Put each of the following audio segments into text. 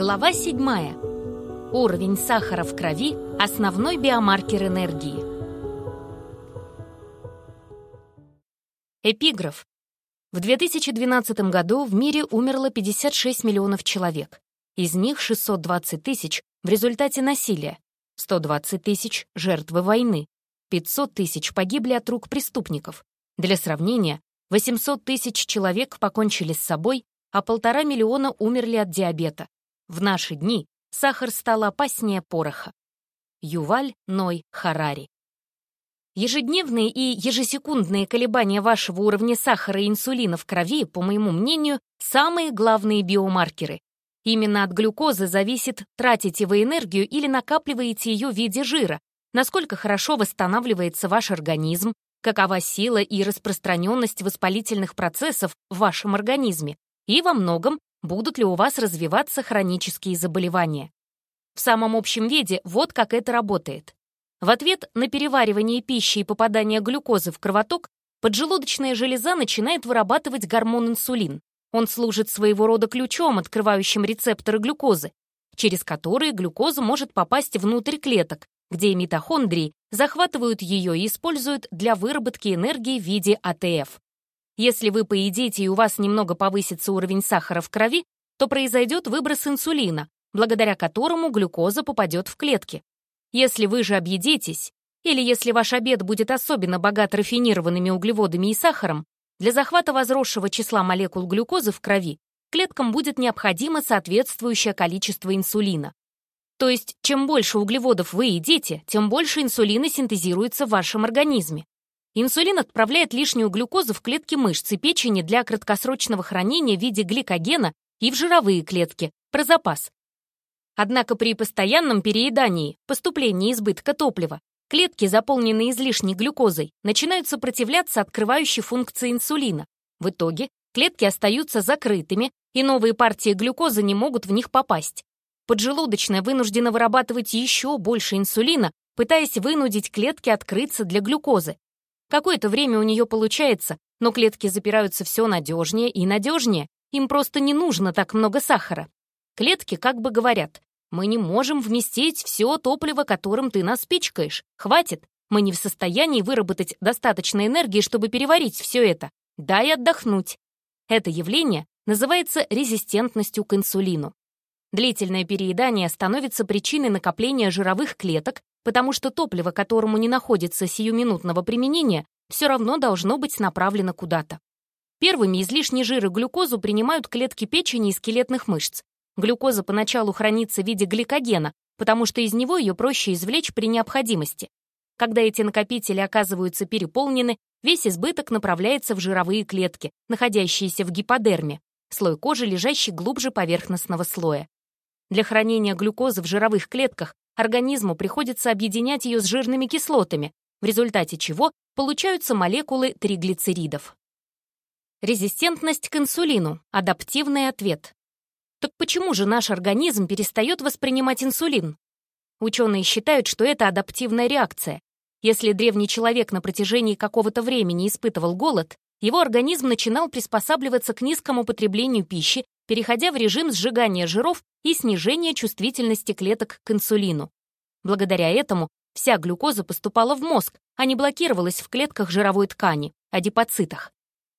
Глава 7. Уровень сахара в крови – основной биомаркер энергии. Эпиграф. В 2012 году в мире умерло 56 миллионов человек. Из них 620 тысяч в результате насилия, 120 тысяч — жертвы войны, 500 тысяч погибли от рук преступников. Для сравнения, 800 тысяч человек покончили с собой, а полтора миллиона умерли от диабета. В наши дни сахар стал опаснее пороха. Юваль Ной Харари. Ежедневные и ежесекундные колебания вашего уровня сахара и инсулина в крови, по моему мнению, самые главные биомаркеры. Именно от глюкозы зависит, тратите вы энергию или накапливаете ее в виде жира, насколько хорошо восстанавливается ваш организм, какова сила и распространенность воспалительных процессов в вашем организме, и во многом будут ли у вас развиваться хронические заболевания. В самом общем виде вот как это работает. В ответ на переваривание пищи и попадание глюкозы в кровоток поджелудочная железа начинает вырабатывать гормон инсулин. Он служит своего рода ключом, открывающим рецепторы глюкозы, через которые глюкоза может попасть внутрь клеток, где митохондрии захватывают ее и используют для выработки энергии в виде АТФ. Если вы поедите и у вас немного повысится уровень сахара в крови, то произойдет выброс инсулина, благодаря которому глюкоза попадет в клетки. Если вы же объедитесь, или если ваш обед будет особенно богат рафинированными углеводами и сахаром, для захвата возросшего числа молекул глюкозы в крови клеткам будет необходимо соответствующее количество инсулина. То есть, чем больше углеводов вы едите, тем больше инсулина синтезируется в вашем организме. Инсулин отправляет лишнюю глюкозу в клетки мышц и печени для краткосрочного хранения в виде гликогена и в жировые клетки, про запас. Однако при постоянном переедании, поступлении избытка топлива, клетки, заполненные излишней глюкозой, начинают сопротивляться открывающей функции инсулина. В итоге клетки остаются закрытыми, и новые партии глюкозы не могут в них попасть. Поджелудочная вынуждена вырабатывать еще больше инсулина, пытаясь вынудить клетки открыться для глюкозы, Какое-то время у нее получается, но клетки запираются все надежнее и надежнее. Им просто не нужно так много сахара. Клетки как бы говорят, мы не можем вместить все топливо, которым ты нас пичкаешь. Хватит. Мы не в состоянии выработать достаточно энергии, чтобы переварить все это. Дай отдохнуть. Это явление называется резистентностью к инсулину. Длительное переедание становится причиной накопления жировых клеток, потому что топливо, которому не находится сиюминутного применения, все равно должно быть направлено куда-то. Первыми излишний жир и глюкозу принимают клетки печени и скелетных мышц. Глюкоза поначалу хранится в виде гликогена, потому что из него ее проще извлечь при необходимости. Когда эти накопители оказываются переполнены, весь избыток направляется в жировые клетки, находящиеся в гиподерме, слой кожи, лежащий глубже поверхностного слоя. Для хранения глюкозы в жировых клетках организму приходится объединять ее с жирными кислотами, в результате чего получаются молекулы триглицеридов. Резистентность к инсулину – адаптивный ответ. Так почему же наш организм перестает воспринимать инсулин? Ученые считают, что это адаптивная реакция. Если древний человек на протяжении какого-то времени испытывал голод, его организм начинал приспосабливаться к низкому потреблению пищи, переходя в режим сжигания жиров и снижения чувствительности клеток к инсулину. Благодаря этому вся глюкоза поступала в мозг, а не блокировалась в клетках жировой ткани, адипоцитах.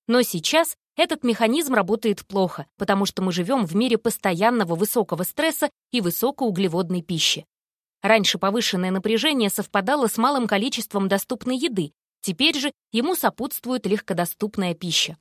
Но сейчас этот механизм работает плохо, потому что мы живем в мире постоянного высокого стресса и высокоуглеводной пищи. Раньше повышенное напряжение совпадало с малым количеством доступной еды, теперь же ему сопутствует легкодоступная пища.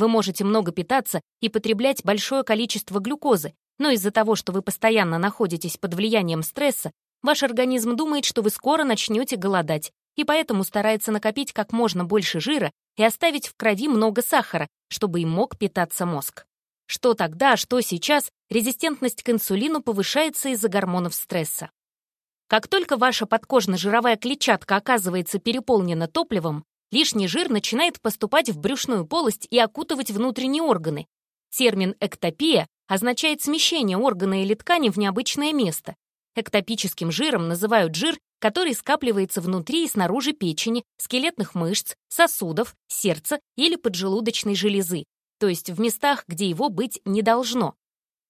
Вы можете много питаться и потреблять большое количество глюкозы, но из-за того, что вы постоянно находитесь под влиянием стресса, ваш организм думает, что вы скоро начнете голодать, и поэтому старается накопить как можно больше жира и оставить в крови много сахара, чтобы им мог питаться мозг. Что тогда, что сейчас, резистентность к инсулину повышается из-за гормонов стресса. Как только ваша подкожно-жировая клетчатка оказывается переполнена топливом, лишний жир начинает поступать в брюшную полость и окутывать внутренние органы. Термин «эктопия» означает смещение органа или ткани в необычное место. Эктопическим жиром называют жир, который скапливается внутри и снаружи печени, скелетных мышц, сосудов, сердца или поджелудочной железы, то есть в местах, где его быть не должно.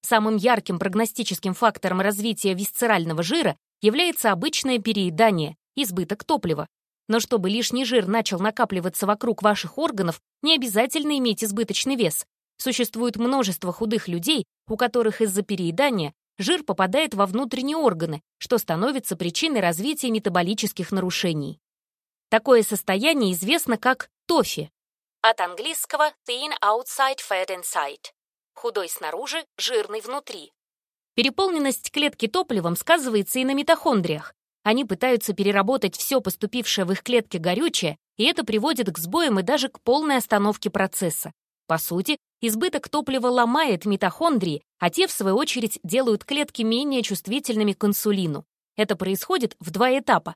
Самым ярким прогностическим фактором развития висцерального жира является обычное переедание, избыток топлива. Но чтобы лишний жир начал накапливаться вокруг ваших органов, не обязательно иметь избыточный вес. Существует множество худых людей, у которых из-за переедания жир попадает во внутренние органы, что становится причиной развития метаболических нарушений. Такое состояние известно как тофи. От английского thin outside, fat inside. Худой снаружи, жирный внутри. Переполненность клетки топливом сказывается и на митохондриях. Они пытаются переработать все поступившее в их клетке горючее, и это приводит к сбоям и даже к полной остановке процесса. По сути, избыток топлива ломает митохондрии, а те, в свою очередь, делают клетки менее чувствительными к инсулину. Это происходит в два этапа.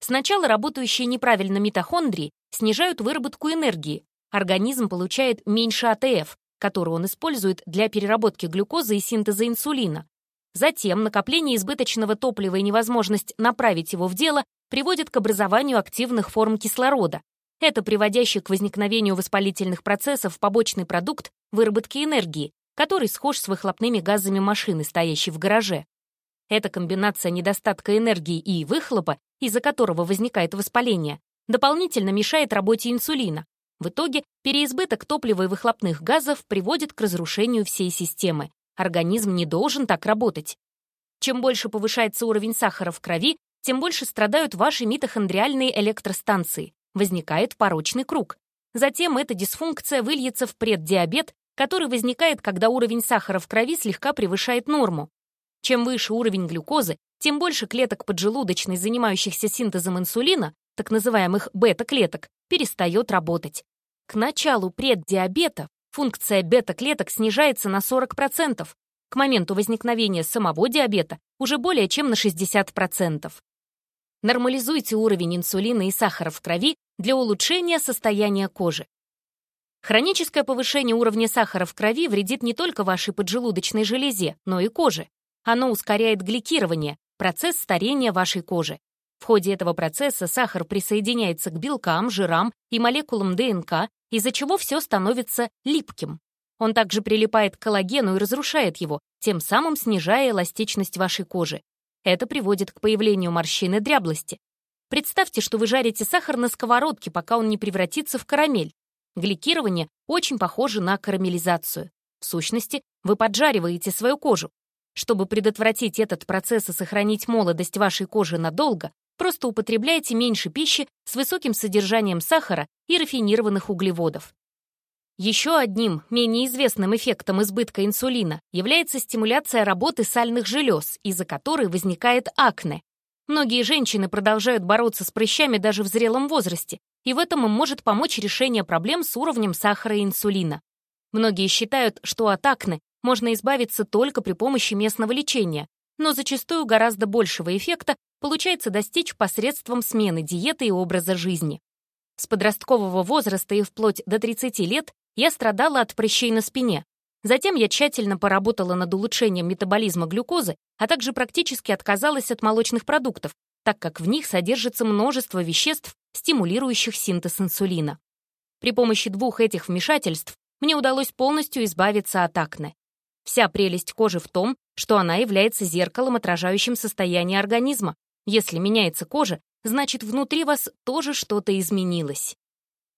Сначала работающие неправильно митохондрии снижают выработку энергии. Организм получает меньше АТФ, который он использует для переработки глюкозы и синтеза инсулина. Затем накопление избыточного топлива и невозможность направить его в дело приводит к образованию активных форм кислорода. Это приводящий к возникновению воспалительных процессов побочный продукт выработки энергии, который схож с выхлопными газами машины, стоящей в гараже. Эта комбинация недостатка энергии и выхлопа, из-за которого возникает воспаление, дополнительно мешает работе инсулина. В итоге переизбыток топлива и выхлопных газов приводит к разрушению всей системы, Организм не должен так работать. Чем больше повышается уровень сахара в крови, тем больше страдают ваши митохондриальные электростанции. Возникает порочный круг. Затем эта дисфункция выльется в преддиабет, который возникает, когда уровень сахара в крови слегка превышает норму. Чем выше уровень глюкозы, тем больше клеток поджелудочной, занимающихся синтезом инсулина, так называемых бета-клеток, перестает работать. К началу преддиабета функция бета-клеток снижается на 40%, к моменту возникновения самого диабета уже более чем на 60%. Нормализуйте уровень инсулина и сахара в крови для улучшения состояния кожи. Хроническое повышение уровня сахара в крови вредит не только вашей поджелудочной железе, но и коже. Оно ускоряет гликирование, процесс старения вашей кожи. В ходе этого процесса сахар присоединяется к белкам, жирам и молекулам ДНК, из-за чего все становится липким. Он также прилипает к коллагену и разрушает его, тем самым снижая эластичность вашей кожи. Это приводит к появлению морщин и дряблости. Представьте, что вы жарите сахар на сковородке, пока он не превратится в карамель. Гликирование очень похоже на карамелизацию. В сущности, вы поджариваете свою кожу. Чтобы предотвратить этот процесс и сохранить молодость вашей кожи надолго, Просто употребляйте меньше пищи с высоким содержанием сахара и рафинированных углеводов. Еще одним, менее известным эффектом избытка инсулина является стимуляция работы сальных желез, из-за которой возникает акне. Многие женщины продолжают бороться с прыщами даже в зрелом возрасте, и в этом им может помочь решение проблем с уровнем сахара и инсулина. Многие считают, что от акне можно избавиться только при помощи местного лечения, но зачастую гораздо большего эффекта получается достичь посредством смены диеты и образа жизни. С подросткового возраста и вплоть до 30 лет я страдала от прыщей на спине. Затем я тщательно поработала над улучшением метаболизма глюкозы, а также практически отказалась от молочных продуктов, так как в них содержится множество веществ, стимулирующих синтез инсулина. При помощи двух этих вмешательств мне удалось полностью избавиться от акне. Вся прелесть кожи в том, что она является зеркалом, отражающим состояние организма, если меняется кожа, значит, внутри вас тоже что-то изменилось.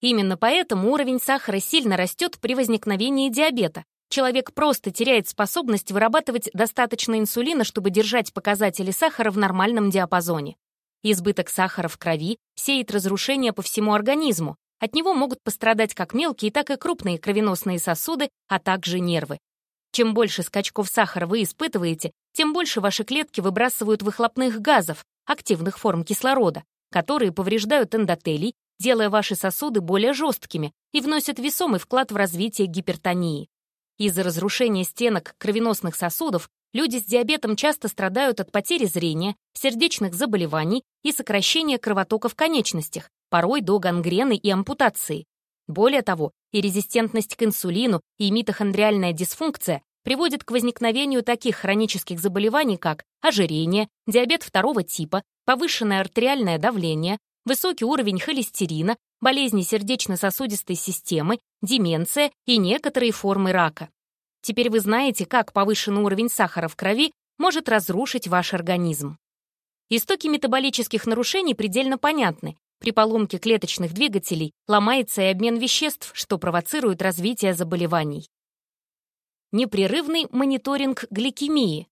Именно поэтому уровень сахара сильно растет при возникновении диабета. Человек просто теряет способность вырабатывать достаточно инсулина, чтобы держать показатели сахара в нормальном диапазоне. Избыток сахара в крови сеет разрушение по всему организму. От него могут пострадать как мелкие, так и крупные кровеносные сосуды, а также нервы. Чем больше скачков сахара вы испытываете, тем больше ваши клетки выбрасывают выхлопных газов, активных форм кислорода, которые повреждают эндотелий, делая ваши сосуды более жесткими и вносят весомый вклад в развитие гипертонии. Из-за разрушения стенок кровеносных сосудов люди с диабетом часто страдают от потери зрения, сердечных заболеваний и сокращения кровотока в конечностях, порой до гангрены и ампутации. Более того, и резистентность к инсулину, и митохондриальная дисфункция приводит к возникновению таких хронических заболеваний, как ожирение, диабет второго типа, повышенное артериальное давление, высокий уровень холестерина, болезни сердечно-сосудистой системы, деменция и некоторые формы рака. Теперь вы знаете, как повышенный уровень сахара в крови может разрушить ваш организм. Истоки метаболических нарушений предельно понятны. При поломке клеточных двигателей ломается и обмен веществ, что провоцирует развитие заболеваний. Непрерывный мониторинг гликемии.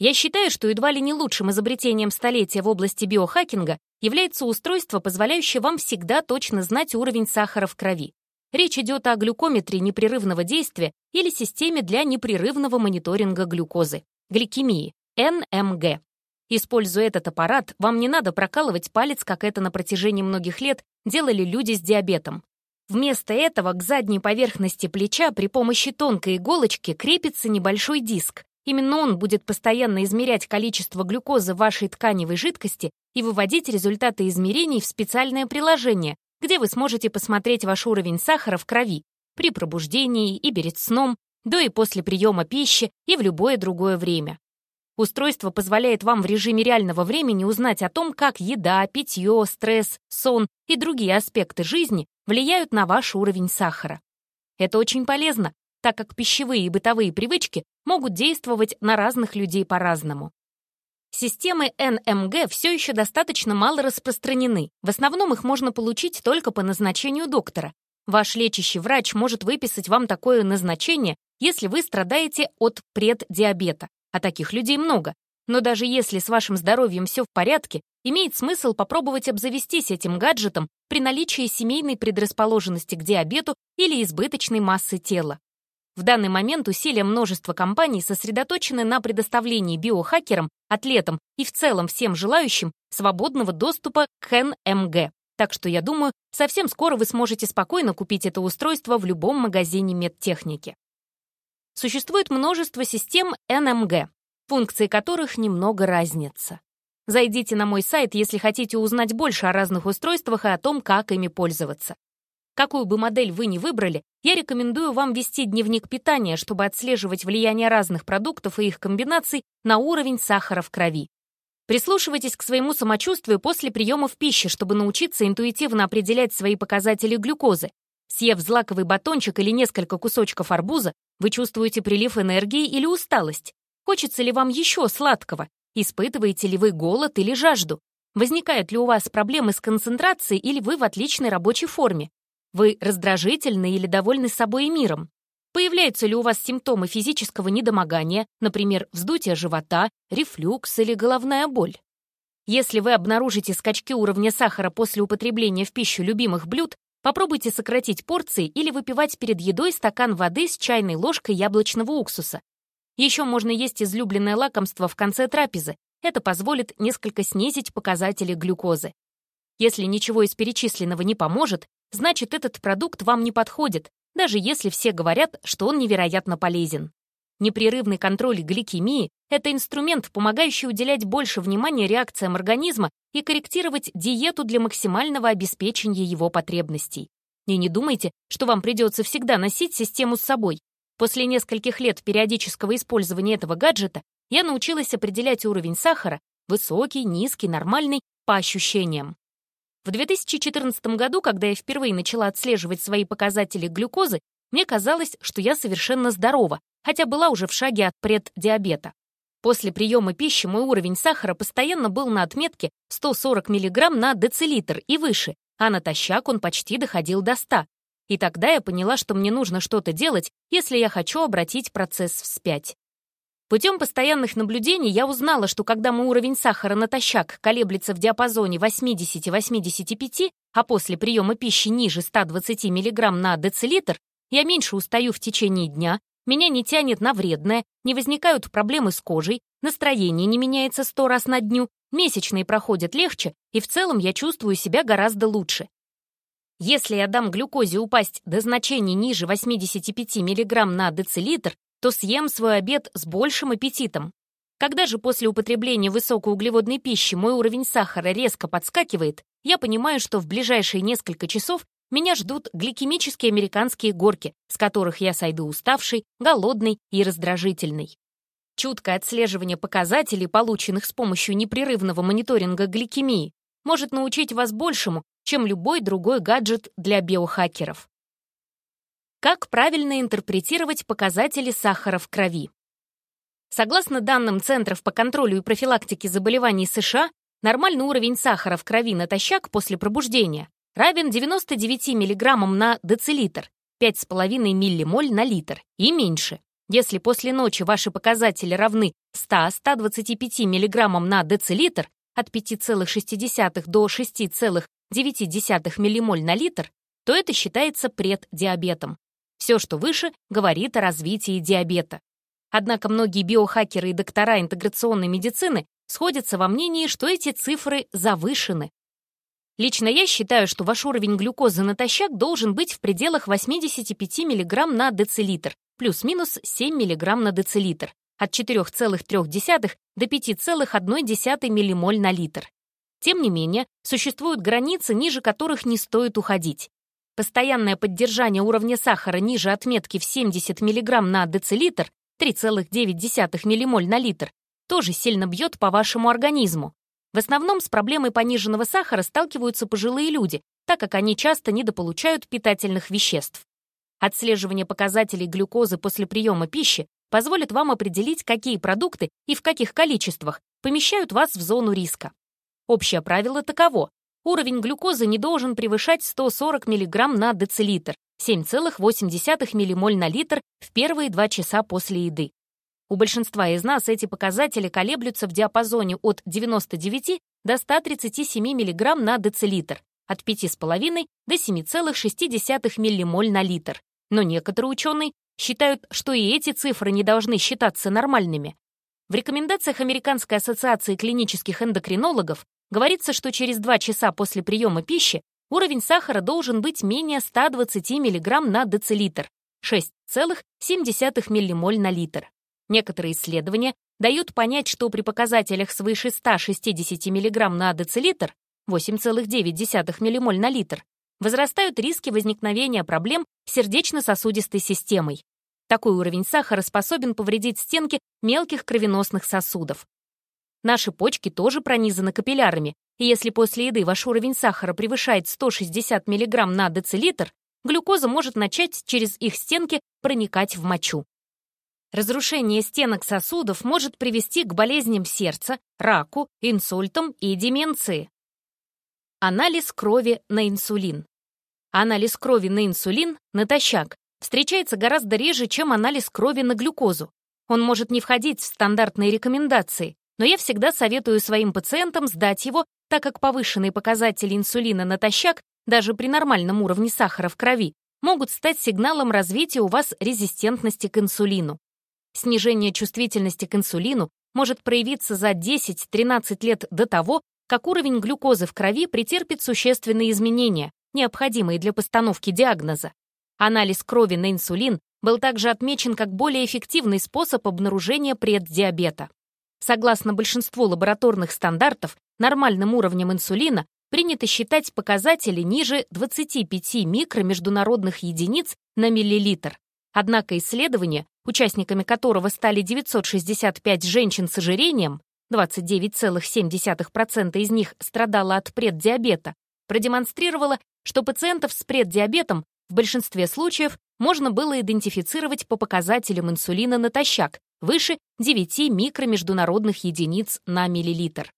Я считаю, что едва ли не лучшим изобретением столетия в области биохакинга является устройство, позволяющее вам всегда точно знать уровень сахара в крови. Речь идет о глюкометре непрерывного действия или системе для непрерывного мониторинга глюкозы, гликемии, НМГ. Используя этот аппарат, вам не надо прокалывать палец, как это на протяжении многих лет делали люди с диабетом. Вместо этого к задней поверхности плеча при помощи тонкой иголочки крепится небольшой диск. Именно он будет постоянно измерять количество глюкозы в вашей тканевой жидкости и выводить результаты измерений в специальное приложение, где вы сможете посмотреть ваш уровень сахара в крови при пробуждении и перед сном, до и после приема пищи и в любое другое время. Устройство позволяет вам в режиме реального времени узнать о том, как еда, питье, стресс, сон и другие аспекты жизни влияют на ваш уровень сахара. Это очень полезно, так как пищевые и бытовые привычки могут действовать на разных людей по-разному. Системы НМГ все еще достаточно мало распространены. В основном их можно получить только по назначению доктора. Ваш лечащий врач может выписать вам такое назначение, если вы страдаете от преддиабета, а таких людей много. Но даже если с вашим здоровьем все в порядке, имеет смысл попробовать обзавестись этим гаджетом при наличии семейной предрасположенности к диабету или избыточной массы тела. В данный момент усилия множества компаний сосредоточены на предоставлении биохакерам, атлетам и в целом всем желающим свободного доступа к НМГ. Так что я думаю, совсем скоро вы сможете спокойно купить это устройство в любом магазине медтехники. Существует множество систем НМГ, функции которых немного разнятся. Зайдите на мой сайт, если хотите узнать больше о разных устройствах и о том, как ими пользоваться. Какую бы модель вы ни выбрали, я рекомендую вам вести дневник питания, чтобы отслеживать влияние разных продуктов и их комбинаций на уровень сахара в крови. Прислушивайтесь к своему самочувствию после приемов пищи, чтобы научиться интуитивно определять свои показатели глюкозы. Съев злаковый батончик или несколько кусочков арбуза, вы чувствуете прилив энергии или усталость. Хочется ли вам еще сладкого? Испытываете ли вы голод или жажду? Возникают ли у вас проблемы с концентрацией или вы в отличной рабочей форме? Вы раздражительны или довольны собой и миром? Появляются ли у вас симптомы физического недомогания, например, вздутие живота, рефлюкс или головная боль? Если вы обнаружите скачки уровня сахара после употребления в пищу любимых блюд, попробуйте сократить порции или выпивать перед едой стакан воды с чайной ложкой яблочного уксуса. Еще можно есть излюбленное лакомство в конце трапезы. Это позволит несколько снизить показатели глюкозы. Если ничего из перечисленного не поможет, значит, этот продукт вам не подходит, даже если все говорят, что он невероятно полезен. Непрерывный контроль гликемии — это инструмент, помогающий уделять больше внимания реакциям организма и корректировать диету для максимального обеспечения его потребностей. И не думайте, что вам придется всегда носить систему с собой. После нескольких лет периодического использования этого гаджета я научилась определять уровень сахара — высокий, низкий, нормальный — по ощущениям. В 2014 году, когда я впервые начала отслеживать свои показатели глюкозы, мне казалось, что я совершенно здорова, хотя была уже в шаге от преддиабета. После приема пищи мой уровень сахара постоянно был на отметке 140 мг на децилитр и выше, а натощак он почти доходил до 100. И тогда я поняла, что мне нужно что-то делать, если я хочу обратить процесс вспять. Путем постоянных наблюдений я узнала, что когда мой уровень сахара натощак колеблется в диапазоне 80-85, а после приема пищи ниже 120 мг на децилитр, я меньше устаю в течение дня, меня не тянет на вредное, не возникают проблемы с кожей, настроение не меняется сто раз на дню, месячные проходят легче, и в целом я чувствую себя гораздо лучше. Если я дам глюкозе упасть до значений ниже 85 мг на децилитр, то съем свой обед с большим аппетитом. Когда же после употребления высокоуглеводной пищи мой уровень сахара резко подскакивает, я понимаю, что в ближайшие несколько часов меня ждут гликемические американские горки, с которых я сойду уставший, голодный и раздражительный. Чуткое отслеживание показателей, полученных с помощью непрерывного мониторинга гликемии, может научить вас большему, чем любой другой гаджет для биохакеров. Как правильно интерпретировать показатели сахара в крови? Согласно данным Центров по контролю и профилактике заболеваний США, нормальный уровень сахара в крови натощак после пробуждения равен 99 мг на децилитр, 5,5 миллимоль на литр и меньше. Если после ночи ваши показатели равны 100-125 мг на децилитр, от 5,6 до 6,9 миллимоль на литр, то это считается преддиабетом. Все, что выше, говорит о развитии диабета. Однако многие биохакеры и доктора интеграционной медицины сходятся во мнении, что эти цифры завышены. Лично я считаю, что ваш уровень глюкозы натощак должен быть в пределах 85 мг на децилитр, плюс-минус 7 мг на децилитр, от 4,3 до 5,1 миллимоль на литр. Тем не менее, существуют границы, ниже которых не стоит уходить. Постоянное поддержание уровня сахара ниже отметки в 70 мг на децилитр, 3,9 миллимоль на литр, тоже сильно бьет по вашему организму. В основном с проблемой пониженного сахара сталкиваются пожилые люди, так как они часто недополучают питательных веществ. Отслеживание показателей глюкозы после приема пищи позволит вам определить, какие продукты и в каких количествах помещают вас в зону риска. Общее правило таково. Уровень глюкозы не должен превышать 140 мг на децилитр, 7,8 ммоль на литр в первые 2 часа после еды. У большинства из нас эти показатели колеблются в диапазоне от 99 до 137 мг на децилитр, от 5,5 до 7,6 ммоль на литр. Но некоторые ученые считают, что и эти цифры не должны считаться нормальными. В рекомендациях Американской ассоциации клинических эндокринологов Говорится, что через 2 часа после приема пищи уровень сахара должен быть менее 120 мг на децилитр, 6,7 миллимоль на литр. Некоторые исследования дают понять, что при показателях свыше 160 мг на децилитр, 8,9 миллимоль на литр, возрастают риски возникновения проблем с сердечно-сосудистой системой. Такой уровень сахара способен повредить стенки мелких кровеносных сосудов, Наши почки тоже пронизаны капиллярами, и если после еды ваш уровень сахара превышает 160 мг на децилитр, глюкоза может начать через их стенки проникать в мочу. Разрушение стенок сосудов может привести к болезням сердца, раку, инсультам и деменции. Анализ крови на инсулин. Анализ крови на инсулин, натощак, встречается гораздо реже, чем анализ крови на глюкозу. Он может не входить в стандартные рекомендации, но я всегда советую своим пациентам сдать его, так как повышенные показатели инсулина натощак, даже при нормальном уровне сахара в крови, могут стать сигналом развития у вас резистентности к инсулину. Снижение чувствительности к инсулину может проявиться за 10-13 лет до того, как уровень глюкозы в крови претерпит существенные изменения, необходимые для постановки диагноза. Анализ крови на инсулин был также отмечен как более эффективный способ обнаружения преддиабета. Согласно большинству лабораторных стандартов, нормальным уровнем инсулина принято считать показатели ниже 25 микромеждународных единиц на миллилитр. Однако исследование, участниками которого стали 965 женщин с ожирением, 29,7% из них страдало от преддиабета, продемонстрировало, что пациентов с преддиабетом в большинстве случаев можно было идентифицировать по показателям инсулина натощак, выше 9 микромеждународных единиц на миллилитр.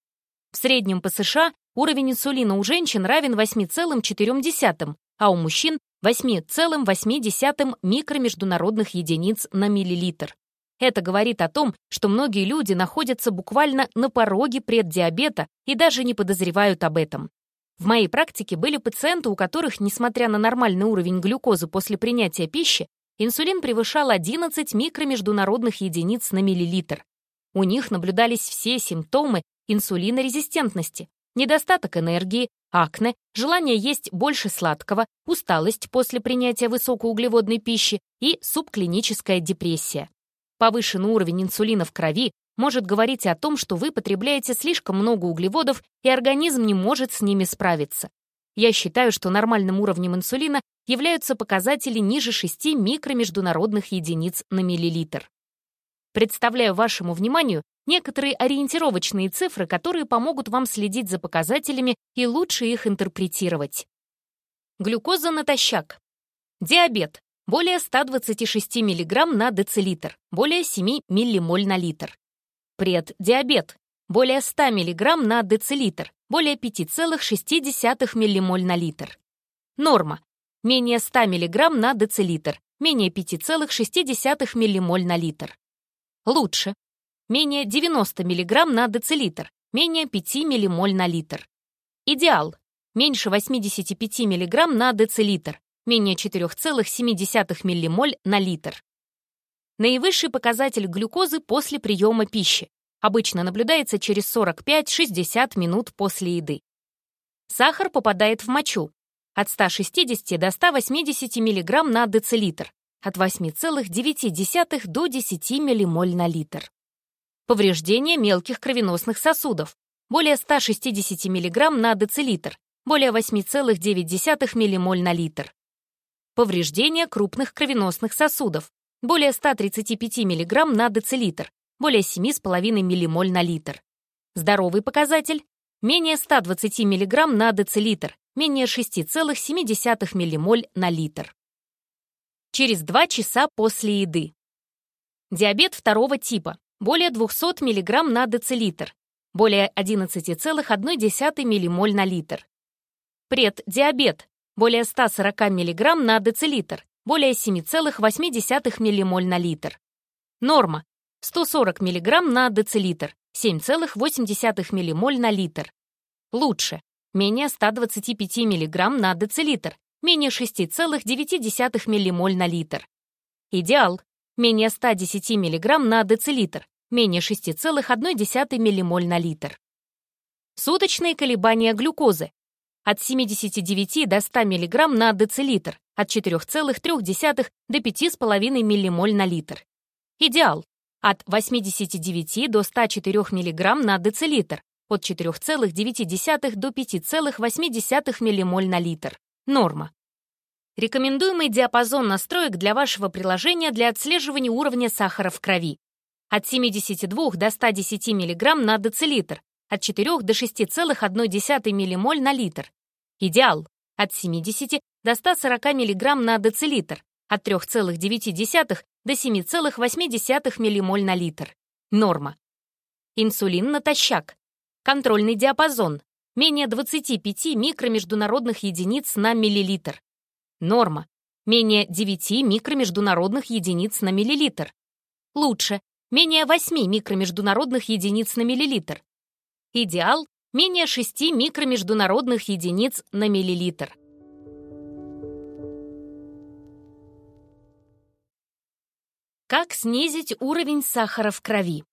В среднем по США уровень инсулина у женщин равен 8,4, а у мужчин 8,8 микромеждународных единиц на миллилитр. Это говорит о том, что многие люди находятся буквально на пороге преддиабета и даже не подозревают об этом. В моей практике были пациенты, у которых, несмотря на нормальный уровень глюкозы после принятия пищи, инсулин превышал 11 микромеждународных единиц на миллилитр. У них наблюдались все симптомы инсулинорезистентности, недостаток энергии, акне, желание есть больше сладкого, усталость после принятия высокоуглеводной пищи и субклиническая депрессия. Повышенный уровень инсулина в крови может говорить о том, что вы потребляете слишком много углеводов, и организм не может с ними справиться. Я считаю, что нормальным уровнем инсулина являются показатели ниже 6 микромеждународных единиц на миллилитр. Представляю вашему вниманию некоторые ориентировочные цифры, которые помогут вам следить за показателями и лучше их интерпретировать. Глюкоза натощак. Диабет более 126 мг на децилитр, более 7 ммоль на литр. Преддиабет, более 100 мг на децилитр, более 5,6 ммоль на литр. Норма, менее 100 мг на децилитр, менее 5,6 ммоль на литр. Лучше, менее 90 мг на децилитр, менее 5 ммоль на литр. Идеал, меньше 85 мг на децилитр, менее 4,7 ммоль на литр. Наивысший показатель глюкозы после приема пищи. Обычно наблюдается через 45-60 минут после еды. Сахар попадает в мочу от 160 до 180 мг на децилитр, от 8,9 до 10 ммоль на литр. Повреждение мелких кровеносных сосудов более 160 мг на децилитр, более 8,9 ммоль на литр. Повреждение крупных кровеносных сосудов более 135 мг на децилитр, более 7,5 ммоль на литр. Здоровый показатель менее 120 мг на децилитр, менее 6,7 ммоль на литр. Через 2 часа после еды. Диабет второго типа, более 200 мг на децилитр, более 11,1 ммоль на литр. Преддиабет, более 140 мг на децилитр, более 7,8 ммоль на литр. Норма 140 мг на децилитр, 7,8 ммоль на литр. Лучше менее 125 мг на децилитр, менее 6,9 ммоль на литр. Идеал менее 110 мг на децилитр, менее 6,1 ммоль на литр. Суточные колебания глюкозы от 79 до 100 мг на децилитр, от 4,3 до 5,5 ммоль на литр. Идеал от 89 до 104 мг на децилитр, от 4,9 до 5,8 ммоль на литр. Норма. Рекомендуемый диапазон настроек для вашего приложения для отслеживания уровня сахара в крови. От 72 до 110 мг на децилитр, от 4 до 6,1 ммоль на литр. Идеал от 70 до 140 мг на децилитр, от 3,9 до 7,8 ммоль на литр. Норма. Инсулин натощак. Контрольный диапазон. Менее 25 микромеждународных единиц на миллилитр. Норма. Менее 9 микромеждународных единиц на миллилитр. Лучше. Менее 8 микромеждународных единиц на миллилитр. Идеал менее 6 микромеждународных единиц на миллилитр. Как снизить уровень сахара в крови?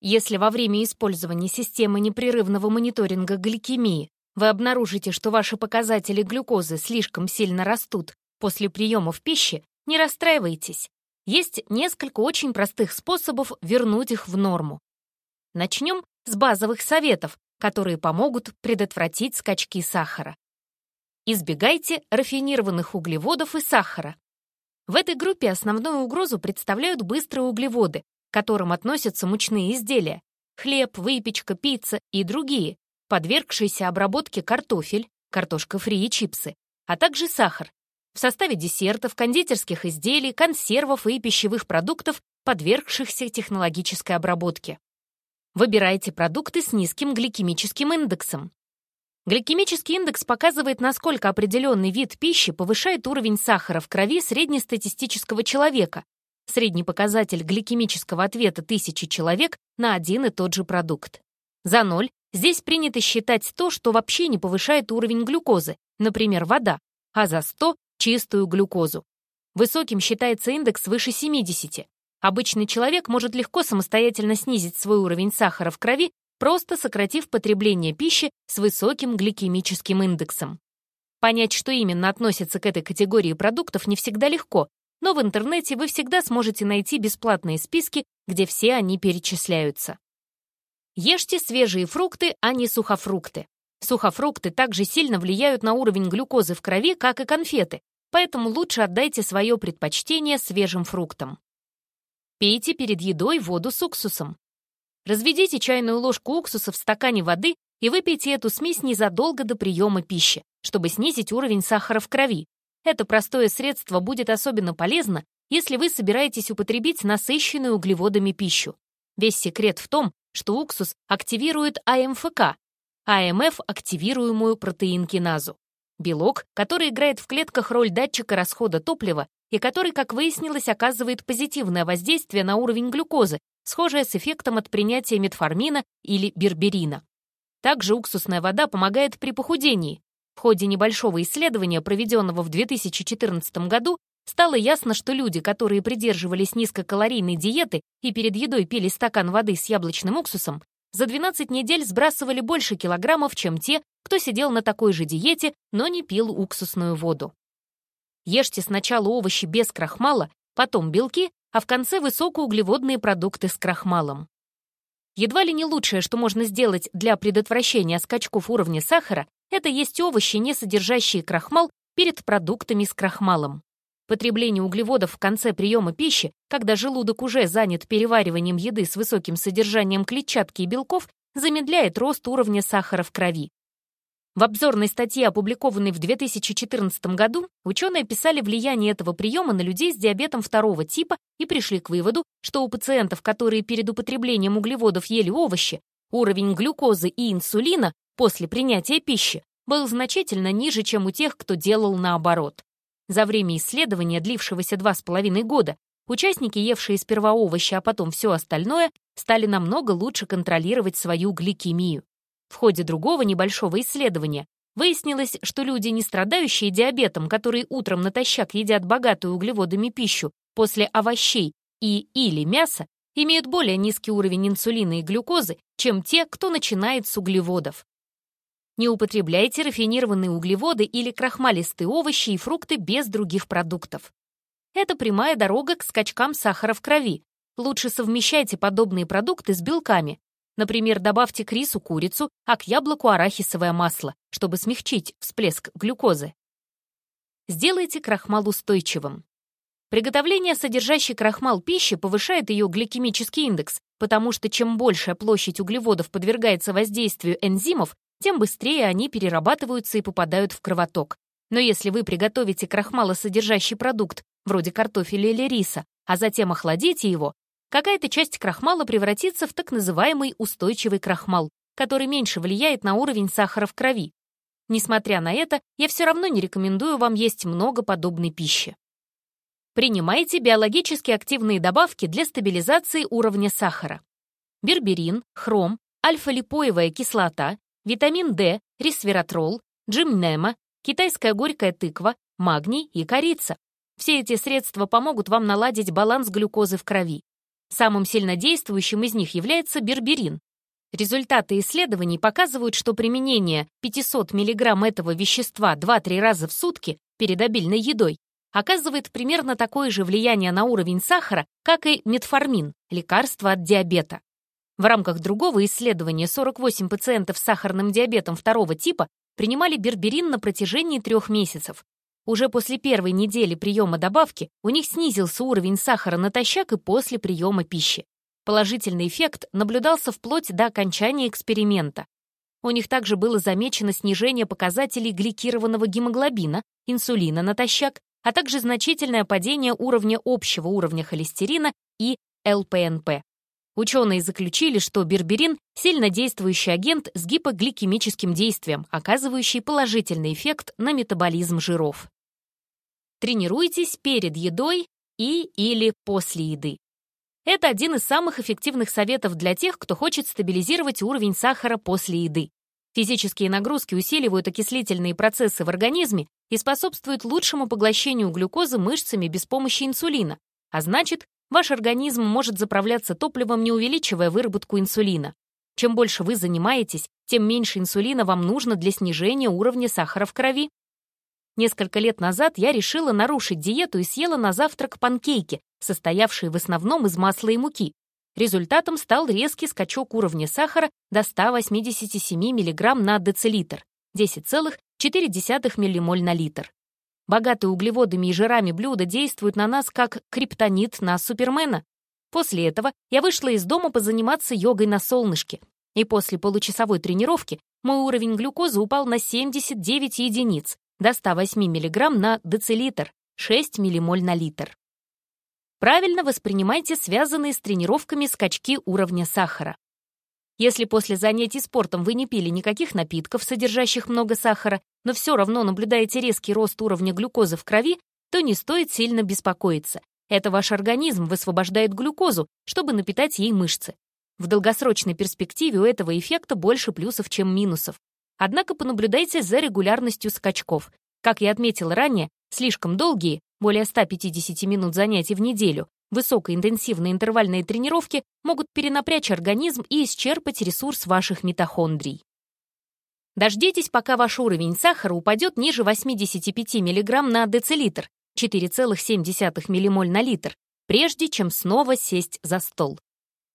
Если во время использования системы непрерывного мониторинга гликемии вы обнаружите, что ваши показатели глюкозы слишком сильно растут после приемов пищи, не расстраивайтесь. Есть несколько очень простых способов вернуть их в норму. Начнем с базовых советов, которые помогут предотвратить скачки сахара. Избегайте рафинированных углеводов и сахара. В этой группе основную угрозу представляют быстрые углеводы, к которым относятся мучные изделия, хлеб, выпечка, пицца и другие, подвергшиеся обработке картофель, картошка фри и чипсы, а также сахар, в составе десертов, кондитерских изделий, консервов и пищевых продуктов, подвергшихся технологической обработке. Выбирайте продукты с низким гликемическим индексом. Гликемический индекс показывает, насколько определенный вид пищи повышает уровень сахара в крови среднестатистического человека. Средний показатель гликемического ответа тысячи человек на один и тот же продукт. За ноль здесь принято считать то, что вообще не повышает уровень глюкозы, например, вода, а за 100 — чистую глюкозу. Высоким считается индекс выше 70. Обычный человек может легко самостоятельно снизить свой уровень сахара в крови, просто сократив потребление пищи с высоким гликемическим индексом. Понять, что именно относится к этой категории продуктов, не всегда легко, но в интернете вы всегда сможете найти бесплатные списки, где все они перечисляются. Ешьте свежие фрукты, а не сухофрукты. Сухофрукты также сильно влияют на уровень глюкозы в крови, как и конфеты, поэтому лучше отдайте свое предпочтение свежим фруктам. Пейте перед едой воду с уксусом. Разведите чайную ложку уксуса в стакане воды и выпейте эту смесь незадолго до приема пищи, чтобы снизить уровень сахара в крови. Это простое средство будет особенно полезно, если вы собираетесь употребить насыщенную углеводами пищу. Весь секрет в том, что уксус активирует АМФК, АМФ – активируемую протеинкиназу. Белок, который играет в клетках роль датчика расхода топлива и который, как выяснилось, оказывает позитивное воздействие на уровень глюкозы, схожее с эффектом от принятия метформина или берберина. Также уксусная вода помогает при похудении. В ходе небольшого исследования, проведенного в 2014 году, стало ясно, что люди, которые придерживались низкокалорийной диеты и перед едой пили стакан воды с яблочным уксусом, за 12 недель сбрасывали больше килограммов, чем те, кто сидел на такой же диете, но не пил уксусную воду. Ешьте сначала овощи без крахмала, потом белки, а в конце высокоуглеводные продукты с крахмалом. Едва ли не лучшее, что можно сделать для предотвращения скачков уровня сахара, это есть овощи, не содержащие крахмал, перед продуктами с крахмалом. Потребление углеводов в конце приема пищи, когда желудок уже занят перевариванием еды с высоким содержанием клетчатки и белков, замедляет рост уровня сахара в крови. В обзорной статье, опубликованной в 2014 году, ученые описали влияние этого приема на людей с диабетом второго типа и пришли к выводу, что у пациентов, которые перед употреблением углеводов ели овощи, уровень глюкозы и инсулина после принятия пищи был значительно ниже, чем у тех, кто делал наоборот. За время исследования, длившегося два с половиной года, участники, евшие сперва овощи, а потом все остальное, стали намного лучше контролировать свою гликемию. В ходе другого небольшого исследования выяснилось, что люди, не страдающие диабетом, которые утром натощак едят богатую углеводами пищу после овощей и или мяса, имеют более низкий уровень инсулина и глюкозы, чем те, кто начинает с углеводов. Не употребляйте рафинированные углеводы или крахмалистые овощи и фрукты без других продуктов. Это прямая дорога к скачкам сахара в крови. Лучше совмещайте подобные продукты с белками. Например, добавьте к рису курицу, а к яблоку арахисовое масло, чтобы смягчить всплеск глюкозы. Сделайте крахмал устойчивым. Приготовление содержащей крахмал пищи повышает ее гликемический индекс, потому что чем большая площадь углеводов подвергается воздействию энзимов, тем быстрее они перерабатываются и попадают в кровоток. Но если вы приготовите крахмалосодержащий продукт, вроде картофеля или риса, а затем охладите его, какая-то часть крахмала превратится в так называемый устойчивый крахмал, который меньше влияет на уровень сахара в крови. Несмотря на это, я все равно не рекомендую вам есть много подобной пищи. Принимайте биологически активные добавки для стабилизации уровня сахара. Берберин, хром, альфа-липоевая кислота, витамин D, ресвератрол, джимнема, китайская горькая тыква, магний и корица. Все эти средства помогут вам наладить баланс глюкозы в крови. Самым сильнодействующим из них является берберин. Результаты исследований показывают, что применение 500 мг этого вещества 2-3 раза в сутки перед обильной едой оказывает примерно такое же влияние на уровень сахара, как и метформин, лекарство от диабета. В рамках другого исследования 48 пациентов с сахарным диабетом второго типа принимали берберин на протяжении трех месяцев. Уже после первой недели приема добавки у них снизился уровень сахара натощак и после приема пищи. Положительный эффект наблюдался вплоть до окончания эксперимента. У них также было замечено снижение показателей гликированного гемоглобина, инсулина натощак, а также значительное падение уровня общего уровня холестерина и ЛПНП. Ученые заключили, что берберин – сильно действующий агент с гипогликемическим действием, оказывающий положительный эффект на метаболизм жиров. Тренируйтесь перед едой и или после еды. Это один из самых эффективных советов для тех, кто хочет стабилизировать уровень сахара после еды. Физические нагрузки усиливают окислительные процессы в организме и способствуют лучшему поглощению глюкозы мышцами без помощи инсулина, а значит, Ваш организм может заправляться топливом, не увеличивая выработку инсулина. Чем больше вы занимаетесь, тем меньше инсулина вам нужно для снижения уровня сахара в крови. Несколько лет назад я решила нарушить диету и съела на завтрак панкейки, состоявшие в основном из масла и муки. Результатом стал резкий скачок уровня сахара до 187 мг на децилитр, 10,4 ммоль на литр. Богатые углеводами и жирами блюда действуют на нас как криптонит на Супермена. После этого я вышла из дома позаниматься йогой на солнышке. И после получасовой тренировки мой уровень глюкозы упал на 79 единиц, до 108 мг на децилитр, 6 ммоль на литр. Правильно воспринимайте связанные с тренировками скачки уровня сахара. Если после занятий спортом вы не пили никаких напитков, содержащих много сахара, но все равно наблюдаете резкий рост уровня глюкозы в крови, то не стоит сильно беспокоиться. Это ваш организм высвобождает глюкозу, чтобы напитать ей мышцы. В долгосрочной перспективе у этого эффекта больше плюсов, чем минусов. Однако понаблюдайте за регулярностью скачков. Как я отметил ранее, слишком долгие, более 150 минут занятий в неделю, высокоинтенсивные интервальные тренировки могут перенапрячь организм и исчерпать ресурс ваших митохондрий. Дождитесь, пока ваш уровень сахара упадет ниже 85 мг на децилитр, 4,7 ммоль на литр, прежде чем снова сесть за стол.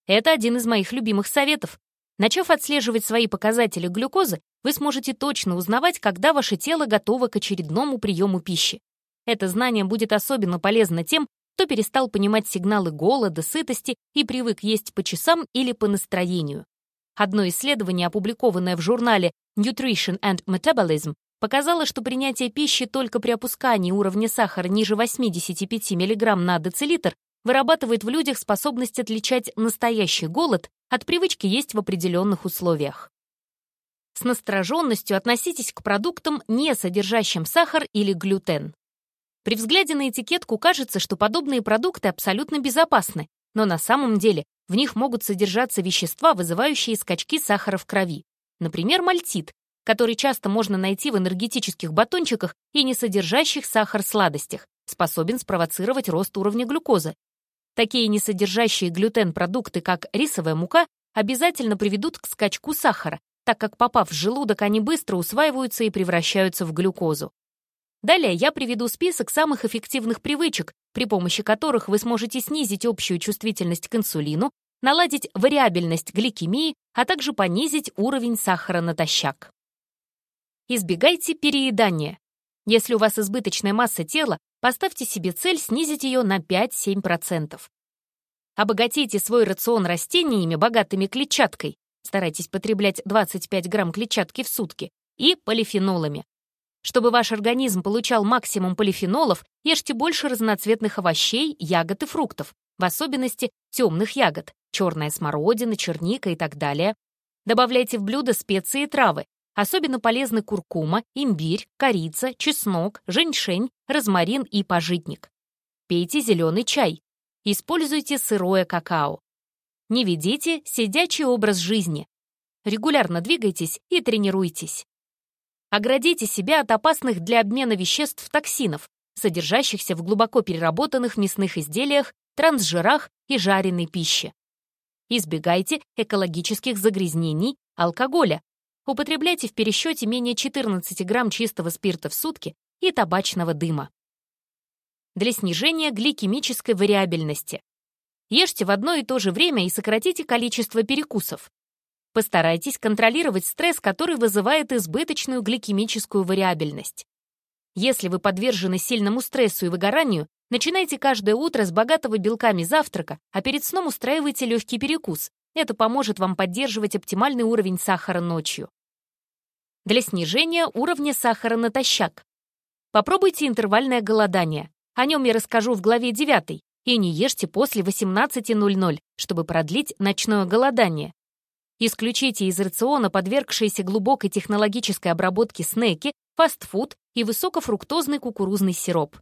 Это один из моих любимых советов. Начав отслеживать свои показатели глюкозы, вы сможете точно узнавать, когда ваше тело готово к очередному приему пищи. Это знание будет особенно полезно тем, кто перестал понимать сигналы голода, сытости и привык есть по часам или по настроению. Одно исследование, опубликованное в журнале Nutrition and Metabolism, показало, что принятие пищи только при опускании уровня сахара ниже 85 мг на децилитр вырабатывает в людях способность отличать настоящий голод от привычки есть в определенных условиях. С настороженностью относитесь к продуктам, не содержащим сахар или глютен. При взгляде на этикетку кажется, что подобные продукты абсолютно безопасны, но на самом деле в них могут содержаться вещества, вызывающие скачки сахара в крови. Например, мальтит, который часто можно найти в энергетических батончиках и не содержащих сахар сладостях, способен спровоцировать рост уровня глюкозы. Такие несодержащие глютен продукты, как рисовая мука, обязательно приведут к скачку сахара, так как, попав в желудок, они быстро усваиваются и превращаются в глюкозу. Далее я приведу список самых эффективных привычек, при помощи которых вы сможете снизить общую чувствительность к инсулину, наладить вариабельность гликемии, а также понизить уровень сахара натощак. Избегайте переедания. Если у вас избыточная масса тела, поставьте себе цель снизить ее на 5-7%. Обогатите свой рацион растениями, богатыми клетчаткой, старайтесь потреблять 25 грамм клетчатки в сутки, и полифенолами. Чтобы ваш организм получал максимум полифенолов, ешьте больше разноцветных овощей, ягод и фруктов, в особенности темных ягод, черная смородина, черника и так далее. Добавляйте в блюдо специи и травы, Особенно полезны куркума, имбирь, корица, чеснок, женьшень, розмарин и пожитник. Пейте зеленый чай. Используйте сырое какао. Не ведите сидячий образ жизни. Регулярно двигайтесь и тренируйтесь. Оградите себя от опасных для обмена веществ токсинов, содержащихся в глубоко переработанных мясных изделиях, трансжирах и жареной пище. Избегайте экологических загрязнений, алкоголя, Употребляйте в пересчете менее 14 грамм чистого спирта в сутки и табачного дыма. Для снижения гликемической вариабельности. Ешьте в одно и то же время и сократите количество перекусов. Постарайтесь контролировать стресс, который вызывает избыточную гликемическую вариабельность. Если вы подвержены сильному стрессу и выгоранию, начинайте каждое утро с богатого белками завтрака, а перед сном устраивайте легкий перекус, это поможет вам поддерживать оптимальный уровень сахара ночью. Для снижения уровня сахара натощак. Попробуйте интервальное голодание. О нем я расскажу в главе 9. И не ешьте после 18.00, чтобы продлить ночное голодание. Исключите из рациона подвергшиеся глубокой технологической обработке снеки, фастфуд и высокофруктозный кукурузный сироп.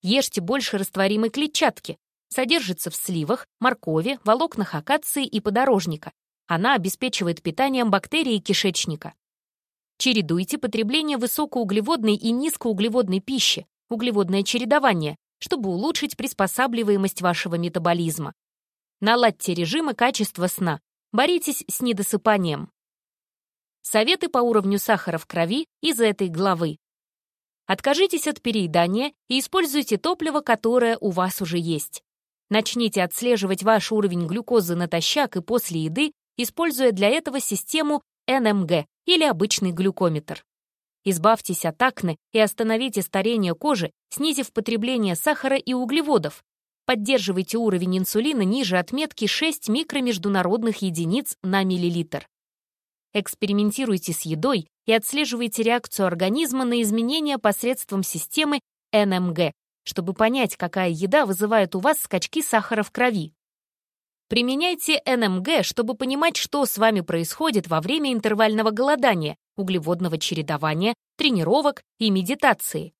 Ешьте больше растворимой клетчатки, Содержится в сливах, моркови, волокнах акации и подорожника. Она обеспечивает питанием бактерий кишечника. Чередуйте потребление высокоуглеводной и низкоуглеводной пищи, углеводное чередование, чтобы улучшить приспосабливаемость вашего метаболизма. Наладьте режим и качество сна. Боритесь с недосыпанием. Советы по уровню сахара в крови из этой главы. Откажитесь от переедания и используйте топливо, которое у вас уже есть. Начните отслеживать ваш уровень глюкозы натощак и после еды, используя для этого систему НМГ или обычный глюкометр. Избавьтесь от акне и остановите старение кожи, снизив потребление сахара и углеводов. Поддерживайте уровень инсулина ниже отметки 6 микромеждународных единиц на миллилитр. Экспериментируйте с едой и отслеживайте реакцию организма на изменения посредством системы НМГ, чтобы понять, какая еда вызывает у вас скачки сахара в крови. Применяйте НМГ, чтобы понимать, что с вами происходит во время интервального голодания, углеводного чередования, тренировок и медитации.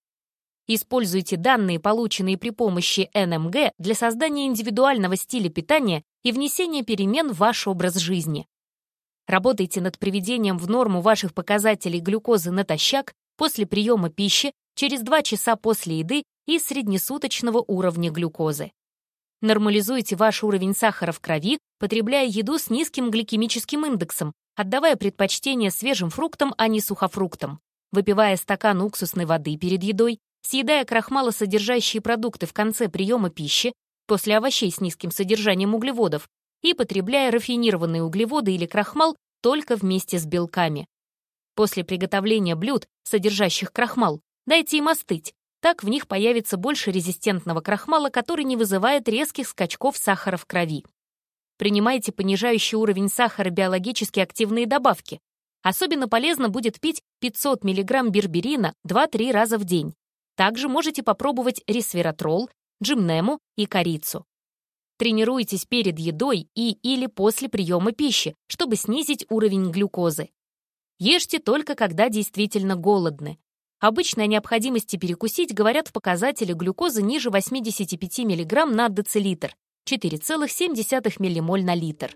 Используйте данные, полученные при помощи НМГ, для создания индивидуального стиля питания и внесения перемен в ваш образ жизни. Работайте над приведением в норму ваших показателей глюкозы натощак после приема пищи через 2 часа после еды и среднесуточного уровня глюкозы. Нормализуйте ваш уровень сахара в крови, потребляя еду с низким гликемическим индексом, отдавая предпочтение свежим фруктам, а не сухофруктам, выпивая стакан уксусной воды перед едой, съедая крахмалосодержащие продукты в конце приема пищи, после овощей с низким содержанием углеводов, и потребляя рафинированные углеводы или крахмал только вместе с белками. После приготовления блюд, содержащих крахмал, дайте им остыть, так в них появится больше резистентного крахмала, который не вызывает резких скачков сахара в крови. Принимайте понижающий уровень сахара биологически активные добавки. Особенно полезно будет пить 500 мг берберина 2-3 раза в день. Также можете попробовать ресвератрол, джимнему и корицу. Тренируйтесь перед едой и или после приема пищи, чтобы снизить уровень глюкозы. Ешьте только когда действительно голодны. Обычно о необходимости перекусить говорят в показателе глюкозы ниже 85 мг на децилитр, 4,7 ммоль на литр.